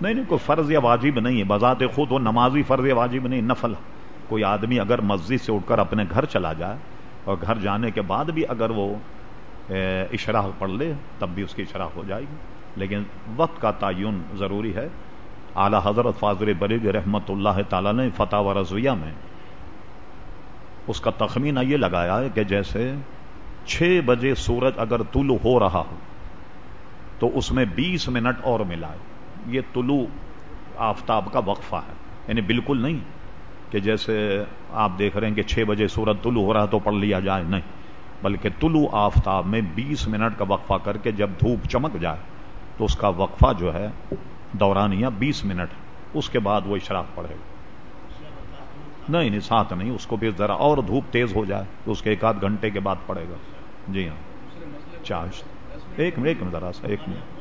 نہیں نہیں، کوئی فرض یا واجب نہیں ہے۔ بذات خود وہ نمازی فرض یا واجب نہیں، نفل۔ کوئی آدمی اگر مسجد سے اٹھ کر اپنے گھر چلا جائے اور گھر جانے کے بعد بھی اگر وہ اشراح پڑھ لے، تب بھی اس کی اشراح ہو جائے گی۔ لیکن وقت کا تعین ضروری ہے۔ اعلی حضرت فاضر برید رحمت اللہ تعالی نے فتح و رضویہ میں اس کا تخمینہ یہ لگایا ہے کہ جیسے چھ بجے سورج اگر طلوع ہو رہا ہو، تو اس میں بیس منٹ اور ملا ہے یہ طلوع آفتاب کا وقفہ ہے۔ یعنی بالکل نہیں کہ جیسے آپ دیکھ رہے ہیں کہ چھ بجے سورج طلوع ہو رہا تو پڑھ لیا جائے، نہیں۔ بلکہ طلوع آفتاب میں بیس منٹ کا وقفہ کر کے جب دھوپ چمک جائے تو اس کا وقفہ جو ہے دورانیہ بیس منٹ، اس کے بعد وہ اشراق پڑے گا۔ نہیں نہیں، ساتھ نہیں، اس کو بھی ذرا اور دھوپ تیز ہو جائے تو اس کے ایک آدھ گھنٹے کے بعد پڑے گا۔ جی ہاں۔ چار ایک منٹ ایک منٹ، ذرا سا، ایک منٹ۔